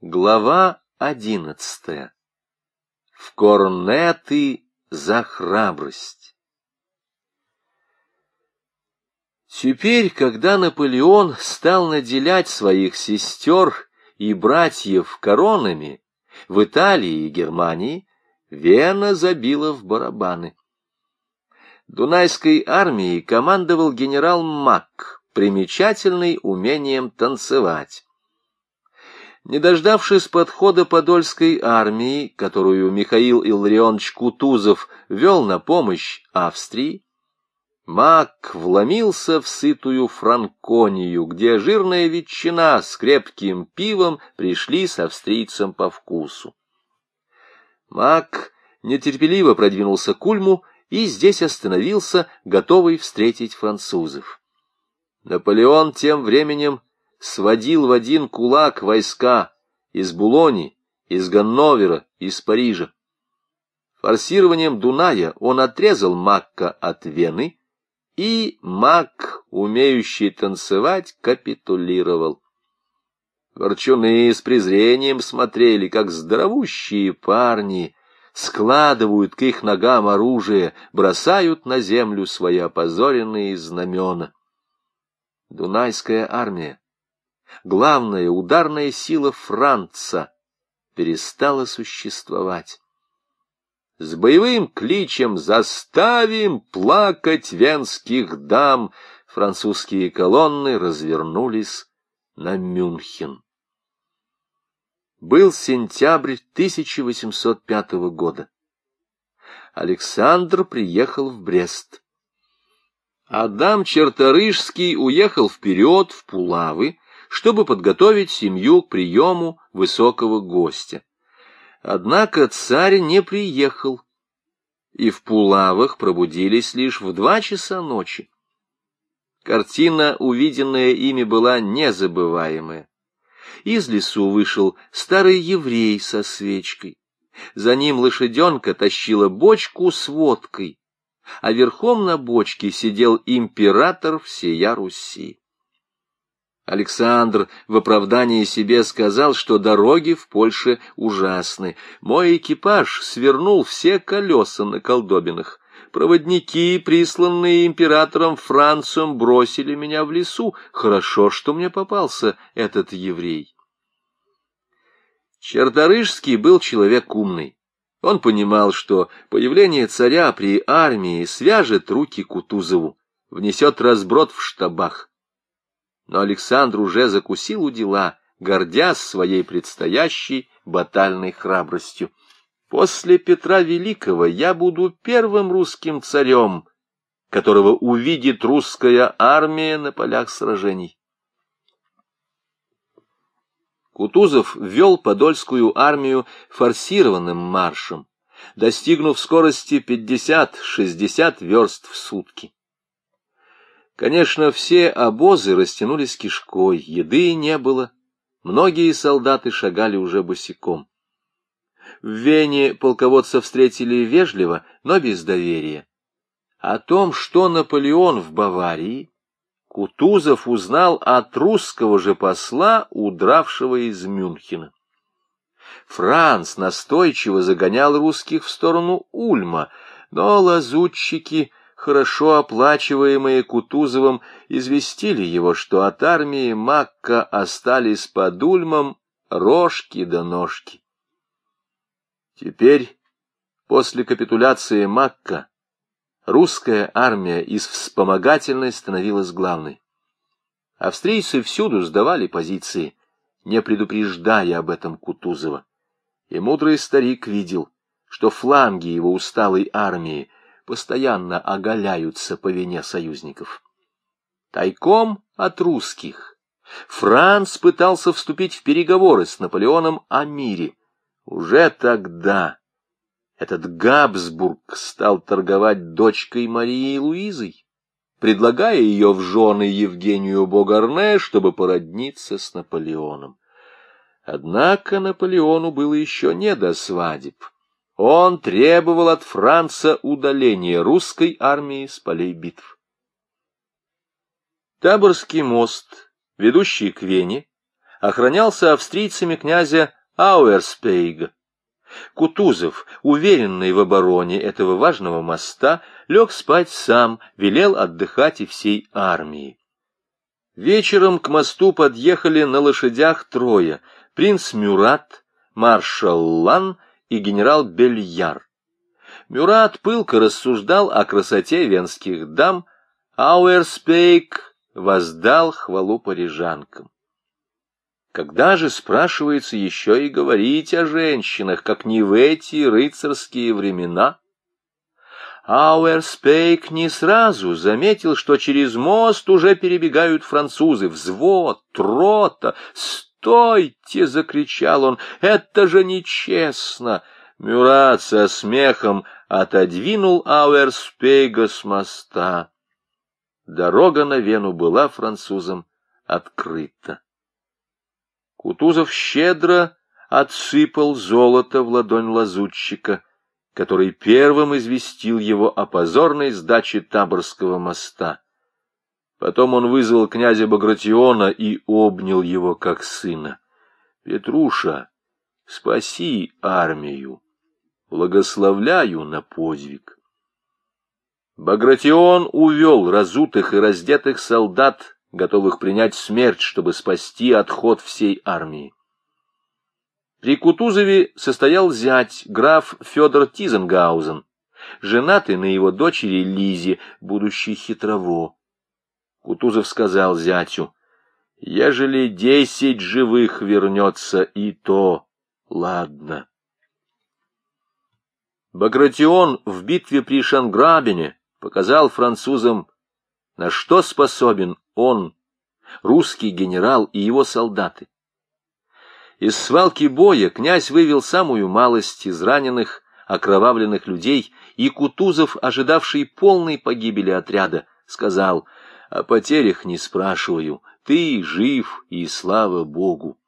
Глава одиннадцатая. В корнеты за храбрость. Теперь, когда Наполеон стал наделять своих сестер и братьев коронами в Италии и Германии, Вена забила в барабаны. Дунайской армией командовал генерал Мак, примечательный умением танцевать. Не дождавшись подхода Подольской армии, которую Михаил Илларионович Кутузов вел на помощь Австрии, Мак вломился в сытую Франконию, где жирная ветчина с крепким пивом пришли с австрийцем по вкусу. Мак нетерпеливо продвинулся к Ульму и здесь остановился, готовый встретить французов. Наполеон тем временем сводил в один кулак войска из Булони, из Ганновера, из Парижа. Форсированием Дуная он отрезал Макка от Вены, и Мак, умеющий танцевать, капитулировал. Ворчуны с презрением смотрели, как здоровущие парни складывают к их ногам оружие, бросают на землю свои опозоренные знамена. Дунайская армия главная ударная сила Франца перестала существовать. С боевым кличем «Заставим плакать венских дам» французские колонны развернулись на Мюнхен. Был сентябрь 1805 года. Александр приехал в Брест. Адам Черторыжский уехал вперед в Пулавы, чтобы подготовить семью к приему высокого гостя. Однако царь не приехал, и в Пулавах пробудились лишь в два часа ночи. Картина, увиденная ими, была незабываемая. Из лесу вышел старый еврей со свечкой. За ним лошаденка тащила бочку с водкой, а верхом на бочке сидел император всея Руси. Александр в оправдании себе сказал, что дороги в Польше ужасны. Мой экипаж свернул все колеса на колдобинах. Проводники, присланные императором Францем, бросили меня в лесу. Хорошо, что мне попался этот еврей. Черторыжский был человек умный. Он понимал, что появление царя при армии свяжет руки Кутузову, внесет разброд в штабах но Александр уже закусил у дела, гордясь своей предстоящей батальной храбростью. После Петра Великого я буду первым русским царем, которого увидит русская армия на полях сражений. Кутузов ввел Подольскую армию форсированным маршем, достигнув скорости 50-60 верст в сутки. Конечно, все обозы растянулись кишкой, еды не было, многие солдаты шагали уже босиком. В Вене полководца встретили вежливо, но без доверия. О том, что Наполеон в Баварии, Кутузов узнал от русского же посла, удравшего из Мюнхена. Франц настойчиво загонял русских в сторону Ульма, но лазутчики хорошо оплачиваемые Кутузовым, известили его, что от армии Макка остались под Ульмом рожки до ножки. Теперь, после капитуляции Макка, русская армия из вспомогательной становилась главной. Австрийцы всюду сдавали позиции, не предупреждая об этом Кутузова. И мудрый старик видел, что фланги его усталой армии — постоянно оголяются по вине союзников. Тайком от русских Франц пытался вступить в переговоры с Наполеоном о мире. Уже тогда этот Габсбург стал торговать дочкой Марии Луизой, предлагая ее в жены Евгению Богарне, чтобы породниться с Наполеоном. Однако Наполеону было еще не до свадеб. Он требовал от Франца удаления русской армии с полей битв. Таборский мост, ведущий к Вене, охранялся австрийцами князя Ауэрспейга. Кутузов, уверенный в обороне этого важного моста, лег спать сам, велел отдыхать и всей армии. Вечером к мосту подъехали на лошадях трое — принц Мюрат, маршал Лан и генерал Бельяр. Мюрат пылко рассуждал о красоте венских дам, Ауэрспейк воздал хвалу парижанкам. Когда же, спрашивается, еще и говорить о женщинах, как не в эти рыцарские времена? Ауэрспейк не сразу заметил, что через мост уже перебегают французы. Взвод, трота, «Стойте!» — закричал он. «Это же нечестно!» Мюрат со смехом отодвинул Ауэрспейга с моста. Дорога на Вену была французам открыта. Кутузов щедро отсыпал золото в ладонь лазутчика, который первым известил его о позорной сдаче Таборского моста. Потом он вызвал князя Багратиона и обнял его как сына. «Петруша, спаси армию, благословляю на подвиг». Багратион увел разутых и раздетых солдат готовых принять смерть, чтобы спасти отход всей армии. При Кутузове состоял зять, граф Федор Тизенгаузен, женатый на его дочери Лизе, будущий хитрово. Кутузов сказал зятю, «Ежели десять живых вернется, и то ладно». Багратион в битве при Шанграбине показал французам, на что способен он, русский генерал и его солдаты. Из свалки боя князь вывел самую малость из раненых, окровавленных людей, и Кутузов, ожидавший полной погибели отряда, сказал, «О потерях не спрашиваю, ты жив, и слава Богу».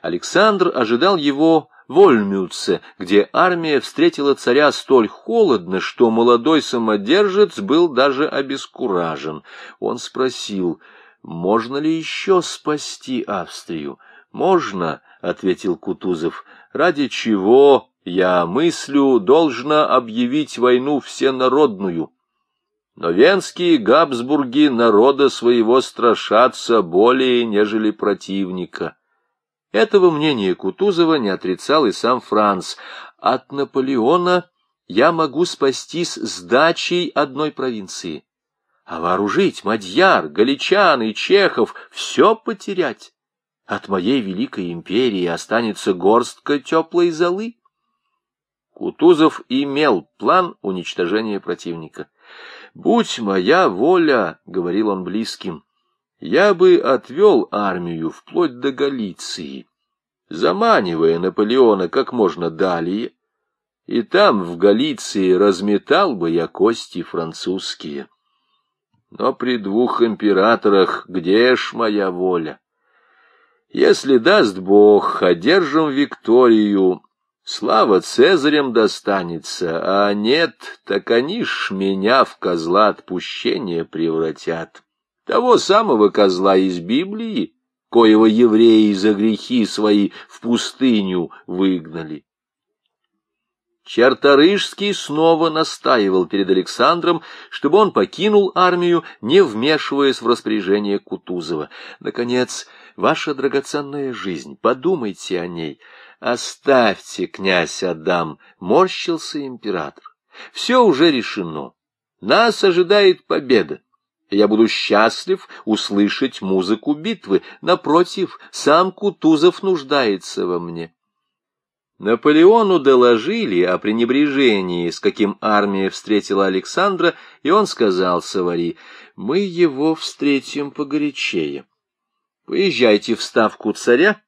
Александр ожидал его в Ольмюце, где армия встретила царя столь холодно, что молодой самодержец был даже обескуражен. Он спросил, можно ли еще спасти Австрию? «Можно», — ответил Кутузов, — «ради чего, я мыслю, должна объявить войну всенародную». Но венские Габсбурги народа своего страшатся более, нежели противника. Этого мнения Кутузова не отрицал и сам Франц. От Наполеона я могу спастись сдачей одной провинции. А вооружить Мадьяр, Галичан и Чехов — все потерять. От моей великой империи останется горстка теплой золы. Кутузов имел план уничтожения противника. «Будь моя воля», — говорил он близким, я бы отвел армию вплоть до Галиции, заманивая Наполеона как можно далее, и там, в Галиции, разметал бы я кости французские. Но при двух императорах где ж моя воля? Если даст Бог, одержим Викторию, слава Цезарям достанется, а нет, так они ж меня в козла отпущения превратят того самого козла из Библии, коего евреи за грехи свои в пустыню выгнали. Черторыжский снова настаивал перед Александром, чтобы он покинул армию, не вмешиваясь в распоряжение Кутузова. Наконец, ваша драгоценная жизнь, подумайте о ней. Оставьте, князь Адам, морщился император. Все уже решено. Нас ожидает победа. Я буду счастлив услышать музыку битвы. Напротив, сам Кутузов нуждается во мне. Наполеону доложили о пренебрежении, с каким армия встретила Александра, и он сказал Савари, «Мы его встретим погорячее. Поезжайте в ставку царя,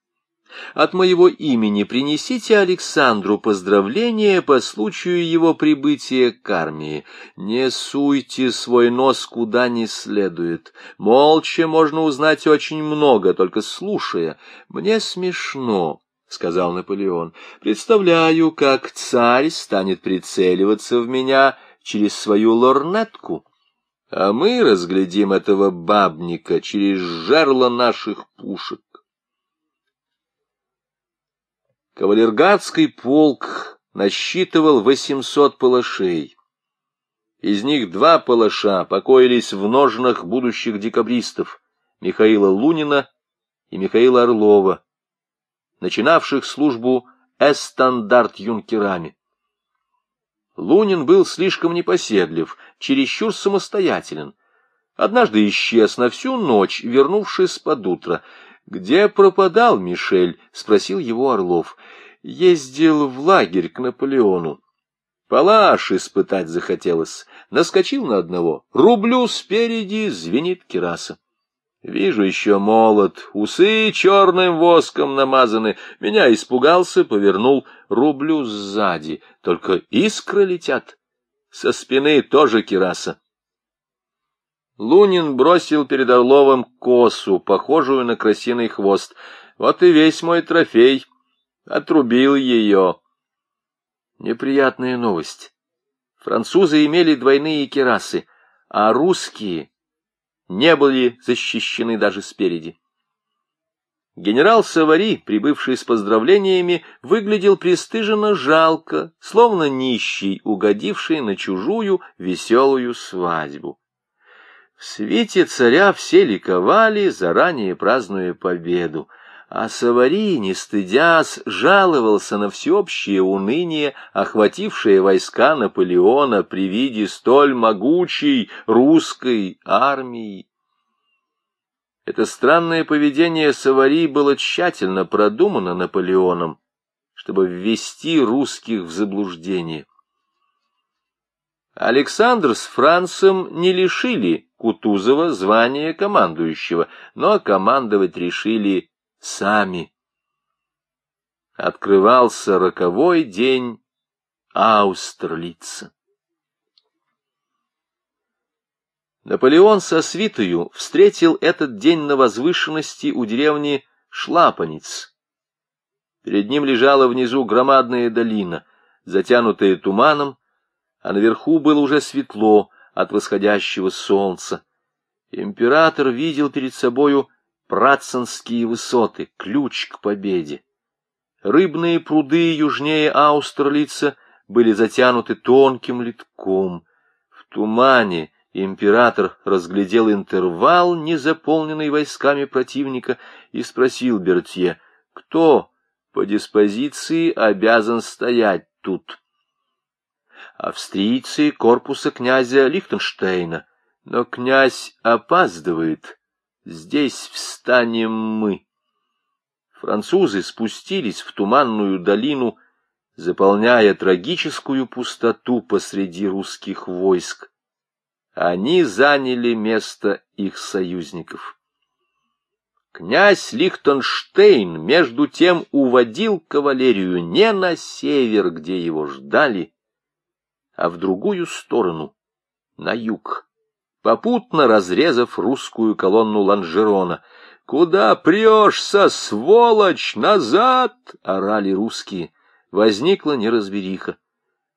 от моего имени принесите Александру поздравления по случаю его прибытия к армии. Не суйте свой нос куда не следует. Молча можно узнать очень много, только слушая. Мне смешно, — сказал Наполеон. Представляю, как царь станет прицеливаться в меня через свою лорнетку. А мы разглядим этого бабника через жерло наших пушек. Кавалергардский полк насчитывал 800 палашей. Из них два палаша покоились в ножнах будущих декабристов Михаила Лунина и Михаила Орлова, начинавших службу эстандарт-юнкерами. Лунин был слишком непоседлив, чересчур самостоятелен. Однажды исчез на всю ночь, вернувшись под утро. «Где пропадал Мишель?» — спросил его Орлов. «Ездил в лагерь к Наполеону. Палаш испытать захотелось. Наскочил на одного. Рублю спереди, звенит кераса. Вижу еще молот, усы черным воском намазаны. Меня испугался, повернул. Рублю сзади, только искры летят. Со спины тоже кераса. Лунин бросил перед Орловым косу, похожую на красиный хвост. Вот и весь мой трофей. Отрубил ее. Неприятная новость. Французы имели двойные керасы, а русские не были защищены даже спереди. Генерал Савари, прибывший с поздравлениями, выглядел пристыженно жалко, словно нищий, угодивший на чужую веселую свадьбу. В свете царя все ликовали, заранее празднуя победу а Савари, не стыдясь, жаловался на всеобщее уныние, охватившее войска Наполеона при виде столь могучей русской армии. Это странное поведение Савари было тщательно продумано Наполеоном, чтобы ввести русских в заблуждение. Александр с Францем не лишили Кутузова звания командующего, но командовать решили сами. Открывался роковой день Аустерлица. Наполеон со свитою встретил этот день на возвышенности у деревни Шлапанец. Перед ним лежала внизу громадная долина, затянутая туманом, а наверху было уже светло от восходящего солнца. Император видел перед собою Пратценские высоты, ключ к победе. Рыбные пруды южнее Аустерлица были затянуты тонким литком. В тумане император разглядел интервал, не заполненный войсками противника, и спросил Бертье, кто по диспозиции обязан стоять тут. Австрийцы корпуса князя Лихтенштейна, но князь опаздывает Здесь встанем мы. Французы спустились в туманную долину, заполняя трагическую пустоту посреди русских войск. Они заняли место их союзников. Князь Лихтенштейн, между тем, уводил кавалерию не на север, где его ждали, а в другую сторону, на юг попутно разрезав русскую колонну Ланжерона. «Куда прешься, сволочь, назад!» — орали русские. Возникла неразбериха.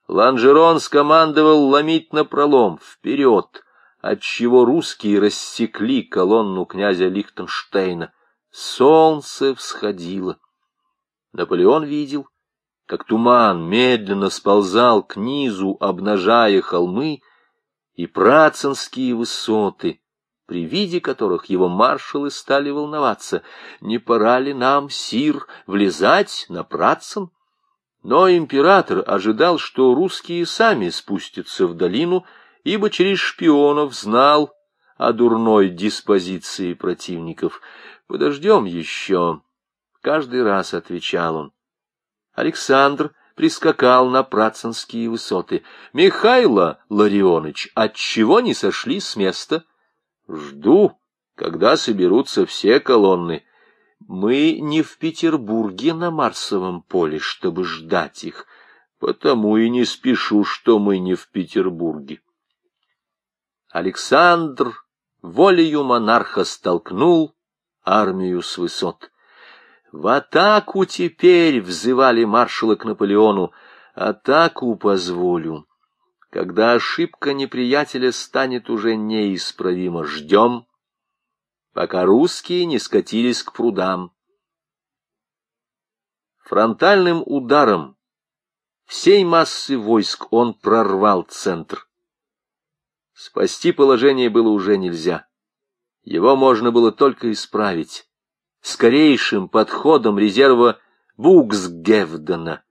Ланжерон скомандовал ломить напролом, вперед, отчего русские рассекли колонну князя Лихтенштейна. Солнце всходило. Наполеон видел, как туман медленно сползал к низу, обнажая холмы, и працинские высоты, при виде которых его маршалы стали волноваться, не пора ли нам, сир, влезать на Працин? Но император ожидал, что русские сами спустятся в долину, ибо через шпионов знал о дурной диспозиции противников. «Подождем еще», — каждый раз отвечал он. Александр прискакал на працинские высоты. Михайло Ларионыч, отчего не сошли с места? Жду, когда соберутся все колонны. Мы не в Петербурге на Марсовом поле, чтобы ждать их, потому и не спешу, что мы не в Петербурге. Александр волею монарха столкнул армию с высот. В атаку теперь взывали маршалы к Наполеону. Атаку позволю. Когда ошибка неприятеля станет уже неисправима, ждем, пока русские не скатились к прудам. Фронтальным ударом всей массы войск он прорвал центр. Спасти положение было уже нельзя. Его можно было только исправить. Скорейшим подходом резерва Буксгевдена.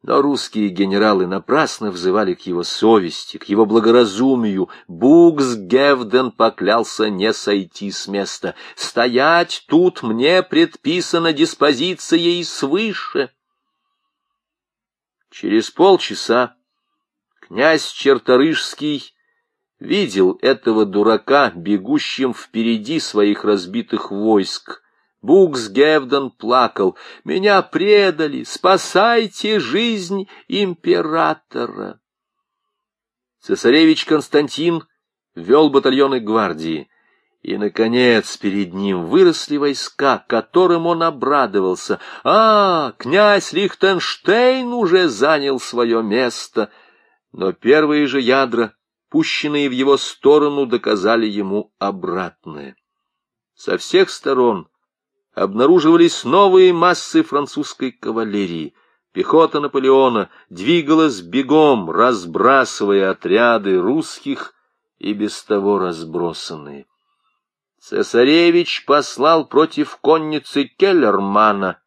Но русские генералы напрасно взывали к его совести, к его благоразумию. Буксгевден поклялся не сойти с места. «Стоять тут мне предписано диспозицией свыше». Через полчаса князь Черторыжский видел этого дурака, бегущим впереди своих разбитых войск, Буксгевден плакал. «Меня предали! Спасайте жизнь императора!» Цесаревич Константин вел батальоны гвардии, и, наконец, перед ним выросли войска, которым он обрадовался. «А, князь Лихтенштейн уже занял свое место!» Но первые же ядра, пущенные в его сторону, доказали ему обратное. Со всех сторон — обнаруживались новые массы французской кавалерии. Пехота Наполеона двигалась бегом, разбрасывая отряды русских и без того разбросанные. Цесаревич послал против конницы Келлермана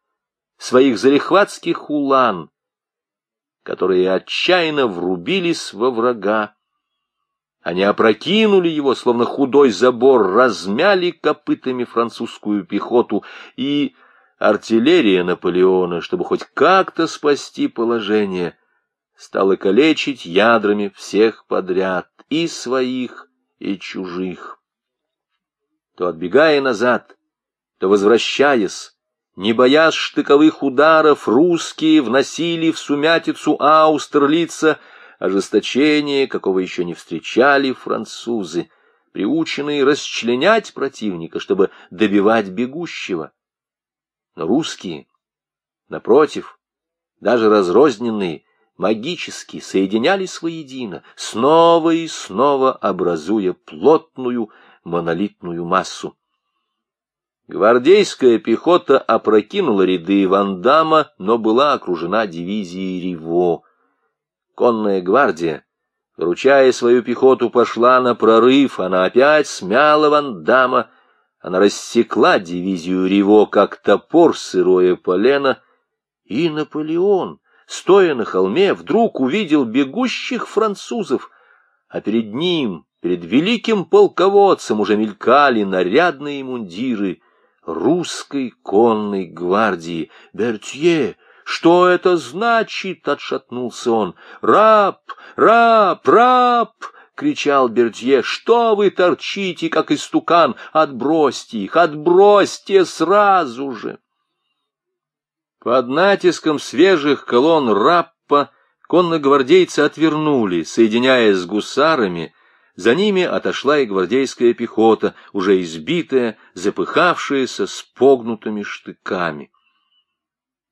своих залихватских улан, которые отчаянно врубились во врага они опрокинули его, словно худой забор, размяли копытами французскую пехоту и артиллерия Наполеона, чтобы хоть как-то спасти положение, стала калечить ядрами всех подряд, и своих, и чужих. То отбегая назад, то возвращаясь, не боясь штыковых ударов, русские вносили в сумятицу Аустерлица ожесточение, какого еще не встречали французы, приученные расчленять противника, чтобы добивать бегущего. Но русские, напротив, даже разрозненные, магически соединялись воедино, снова и снова образуя плотную монолитную массу. Гвардейская пехота опрокинула ряды Вандама, но была окружена дивизией Риво конная гвардия, выручая свою пехоту, пошла на прорыв, она опять смяла Вандама, она рассекла дивизию Риво, как топор сырое полено, и Наполеон, стоя на холме, вдруг увидел бегущих французов, а перед ним, перед великим полководцем, уже мелькали нарядные мундиры русской конной гвардии. «Бертье!» «Что это значит?» — отшатнулся он. «Раб! Раб! Раб!» — кричал Бердье. «Что вы торчите, как истукан? Отбросьте их! Отбросьте сразу же!» Под натиском свежих колонн Раппа конногвардейцы отвернули, соединяясь с гусарами, за ними отошла и гвардейская пехота, уже избитая, запыхавшаяся с погнутыми штыками.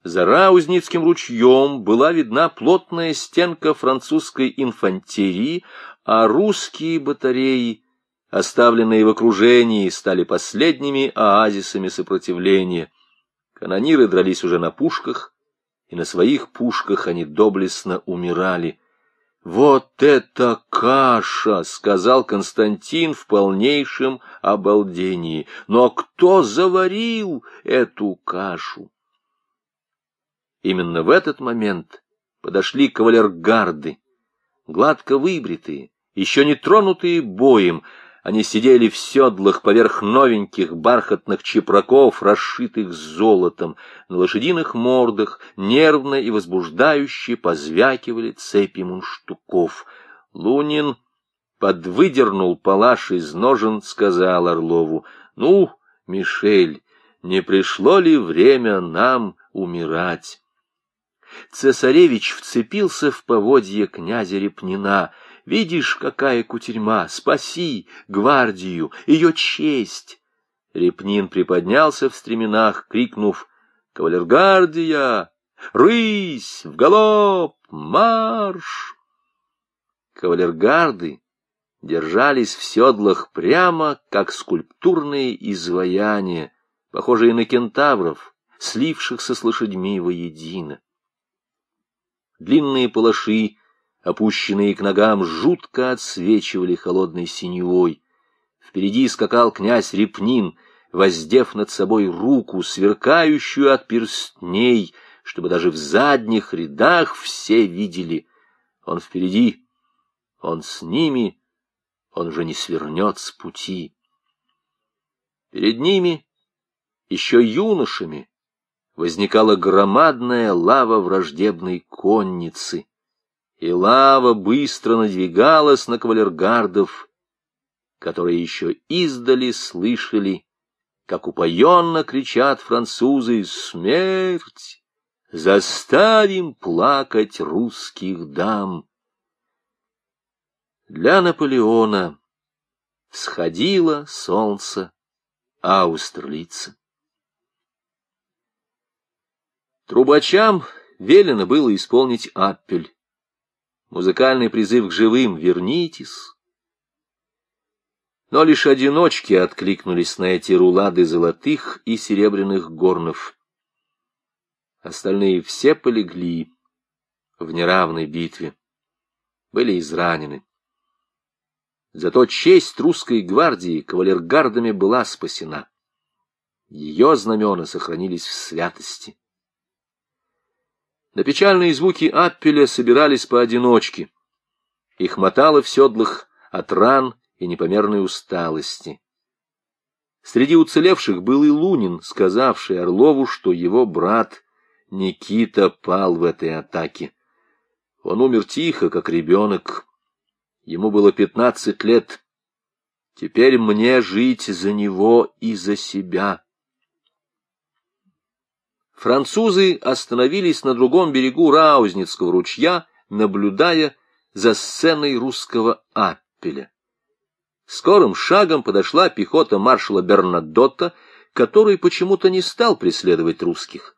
За Раузницким ручьем была видна плотная стенка французской инфантерии, а русские батареи, оставленные в окружении, стали последними оазисами сопротивления. Канониры дрались уже на пушках, и на своих пушках они доблестно умирали. «Вот это каша!» — сказал Константин в полнейшем обалдении. «Но кто заварил эту кашу?» Именно в этот момент подошли кавалергарды, гладко выбритые, еще не тронутые боем, они сидели в седлах поверх новеньких бархатных чепраков, расшитых золотом. На лошадиных мордах нервно и возбуждающе позвякивали цепи мунштуков. Лунин подвыдернул палаш из ножен, сказал Орлову, «Ну, Мишель, не пришло ли время нам умирать?» Цесаревич вцепился в поводье князя Репнина. «Видишь, какая кутерьма! Спаси гвардию, ее честь!» Репнин приподнялся в стременах, крикнув «Кавалергардия! Рысь! В галоп! Марш!» Кавалергарды держались в седлах прямо, как скульптурные изваяния, похожие на кентавров, слившихся с лошадьми воедино. Длинные палаши, опущенные к ногам, жутко отсвечивали холодной синевой. Впереди скакал князь Репнин, воздев над собой руку, сверкающую от перстней, чтобы даже в задних рядах все видели. Он впереди, он с ними, он же не свернет с пути. Перед ними, еще юношами, возникала громадная лава враждебной конницы, и лава быстро надвигалась на кавалергардов, которые еще издали слышали, как упоенно кричат французы «Смерть! Заставим плакать русских дам!» Для Наполеона сходило солнце Аустерлица. Трубачам велено было исполнить аппель. Музыкальный призыв к живым «Вернитесь!» Но лишь одиночки откликнулись на эти рулады золотых и серебряных горнов. Остальные все полегли в неравной битве, были изранены. Зато честь русской гвардии кавалергардами была спасена. Ее знамена сохранились в святости. На печальные звуки аппеля собирались поодиночке. Их мотало в седлах от ран и непомерной усталости. Среди уцелевших был и Лунин, сказавший Орлову, что его брат Никита пал в этой атаке. Он умер тихо, как ребенок, Ему было пятнадцать лет. Теперь мне жить за него и за себя. Французы остановились на другом берегу Раузницкого ручья, наблюдая за сценой русского аппеля. Скорым шагом подошла пехота маршала Бернадотта, который почему-то не стал преследовать русских.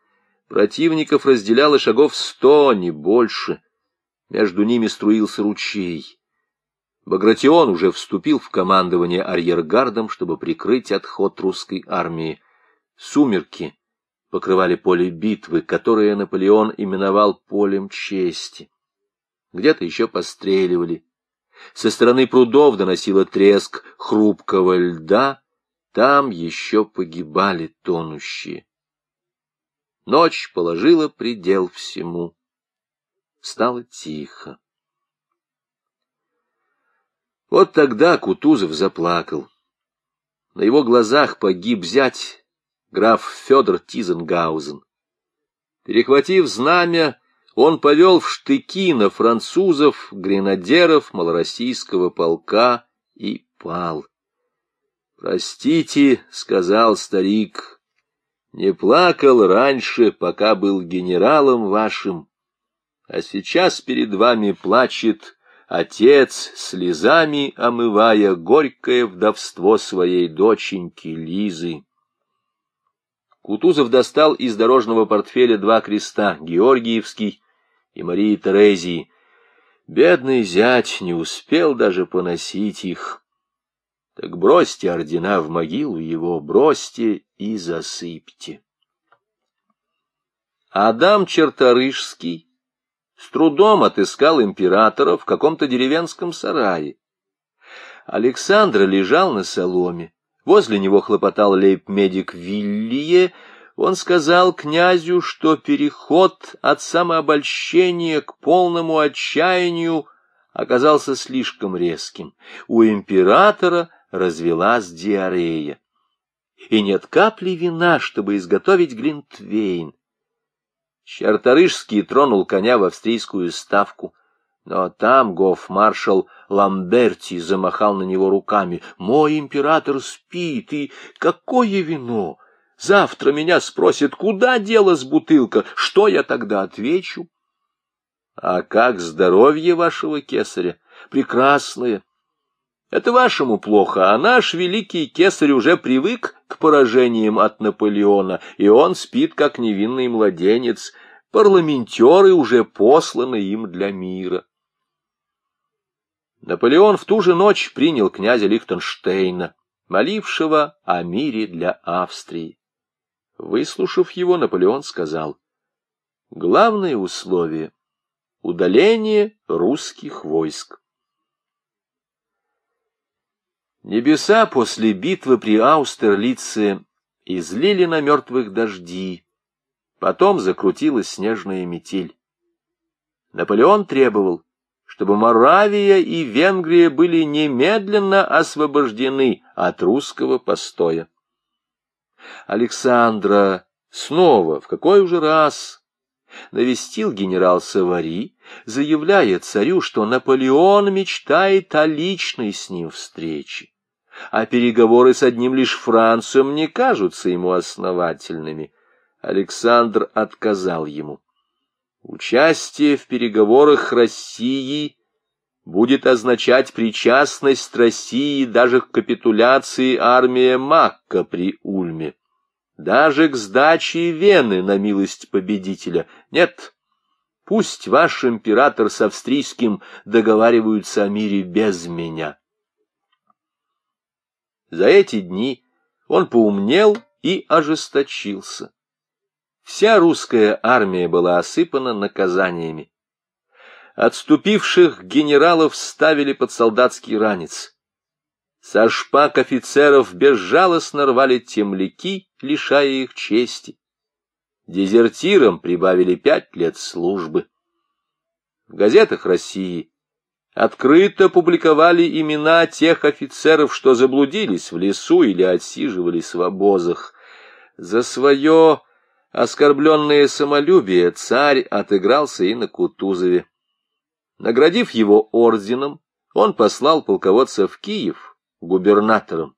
Противников разделяло шагов сто, не больше. Между ними струился ручей. Багратион уже вступил в командование арьергардом, чтобы прикрыть отход русской армии. Сумерки покрывали поле битвы, которое Наполеон именовал полем чести. Где-то еще постреливали. Со стороны прудов доносило треск хрупкого льда, там еще погибали тонущие. Ночь положила предел всему. Стало тихо. Вот тогда Кутузов заплакал. На его глазах погиб зять, граф Федор Тизенгаузен. Перехватив знамя, он повел в штыки на французов, гренадеров малороссийского полка и пал. «Простите», — сказал старик, — «не плакал раньше, пока был генералом вашим, а сейчас перед вами плачет Отец, слезами омывая горькое вдовство своей доченьки Лизы. Кутузов достал из дорожного портфеля два креста, Георгиевский и Марии Терезии. Бедный зять не успел даже поносить их. Так бросьте ордена в могилу его, бросьте и засыпьте. Адам Черторышский с трудом отыскал императора в каком-то деревенском сарае. Александр лежал на соломе. Возле него хлопотал лейб-медик Виллие. Он сказал князю, что переход от самообольщения к полному отчаянию оказался слишком резким. У императора развелась диарея. И нет капли вина, чтобы изготовить глинтвейн. Чарторышский тронул коня в австрийскую ставку, но там гоф-маршал Ламберти замахал на него руками. «Мой император спит, и какое вино! Завтра меня спросят, куда делась бутылка, что я тогда отвечу?» «А как здоровье вашего кесаря? Прекрасное!» Это вашему плохо, а наш великий кесарь уже привык к поражениям от Наполеона, и он спит, как невинный младенец. Парламентеры уже посланы им для мира. Наполеон в ту же ночь принял князя Лихтенштейна, молившего о мире для Австрии. Выслушав его, Наполеон сказал, «Главное условие — удаление русских войск». Небеса после битвы при Аустерлице излили на мертвых дожди, потом закрутилась снежная метель. Наполеон требовал, чтобы Моравия и Венгрия были немедленно освобождены от русского постоя. Александра снова, в какой уже раз, навестил генерал Савари, заявляя царю, что Наполеон мечтает о личной с ним встрече, а переговоры с одним лишь Францем не кажутся ему основательными. Александр отказал ему. Участие в переговорах России будет означать причастность России даже к капитуляции армии Макка при Ульме, даже к сдаче Вены на милость победителя. Нет, пусть ваш император с австрийским договариваются о мире без меня. За эти дни он поумнел и ожесточился. Вся русская армия была осыпана наказаниями. Отступивших генералов ставили под солдатский ранец. Со шпаг офицеров безжалостно рвали темляки, лишая их чести. Дезертирам прибавили пять лет службы. В газетах России открыто публиковали имена тех офицеров, что заблудились в лесу или отсиживались в обозах. За свое Оскорбленное самолюбие царь отыгрался и на Кутузове. Наградив его орденом, он послал полководца в Киев губернатором.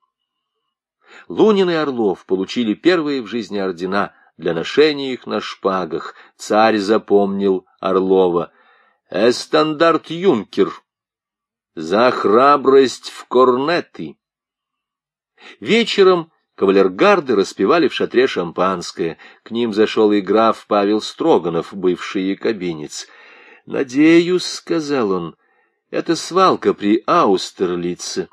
Лунин и Орлов получили первые в жизни ордена для ношения их на шпагах. Царь запомнил Орлова. «Эстандарт юнкер» за храбрость в корнеты. Вечером Кавалергарды распивали в шатре шампанское. К ним зашел и граф Павел Строганов, бывший якобинец. «Надеюсь», — сказал он, — «эта свалка при Аустерлице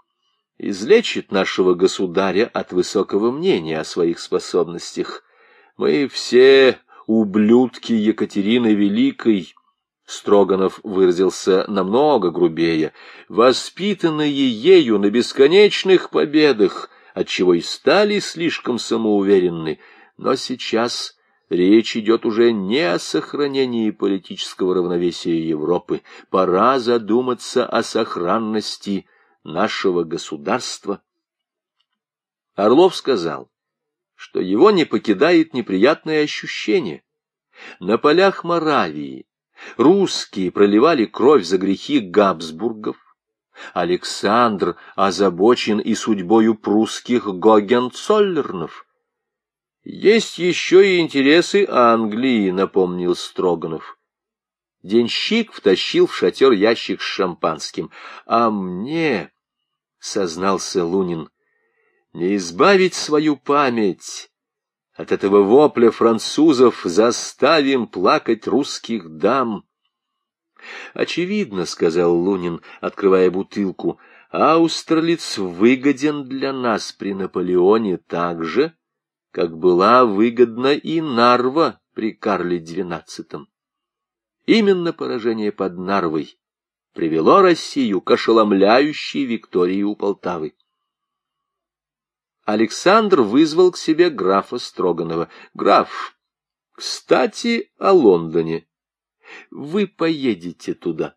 излечит нашего государя от высокого мнения о своих способностях. Мы все ублюдки Екатерины Великой». Строганов выразился намного грубее, воспитанные ею на бесконечных победах — отчего и стали слишком самоуверенны, но сейчас речь идет уже не о сохранении политического равновесия Европы. Пора задуматься о сохранности нашего государства. Орлов сказал, что его не покидает неприятное ощущение. На полях Моравии русские проливали кровь за грехи Габсбургов, Александр озабочен и судьбою прусских Гогенцоллернов. Есть еще и интересы Англии, напомнил Строганов. Денщик втащил в шатер ящик с шампанским. А мне, сознался Лунин, не избавить свою память от этого вопля французов заставим плакать русских дам. Очевидно, — сказал Лунин, открывая бутылку, — Аустерлиц выгоден для нас при Наполеоне так же, как была выгодна и Нарва при Карле XII. Именно поражение под Нарвой привело Россию к ошеломляющей Виктории у Полтавы. Александр вызвал к себе графа Строганова. «Граф, кстати, о Лондоне. Вы поедете туда.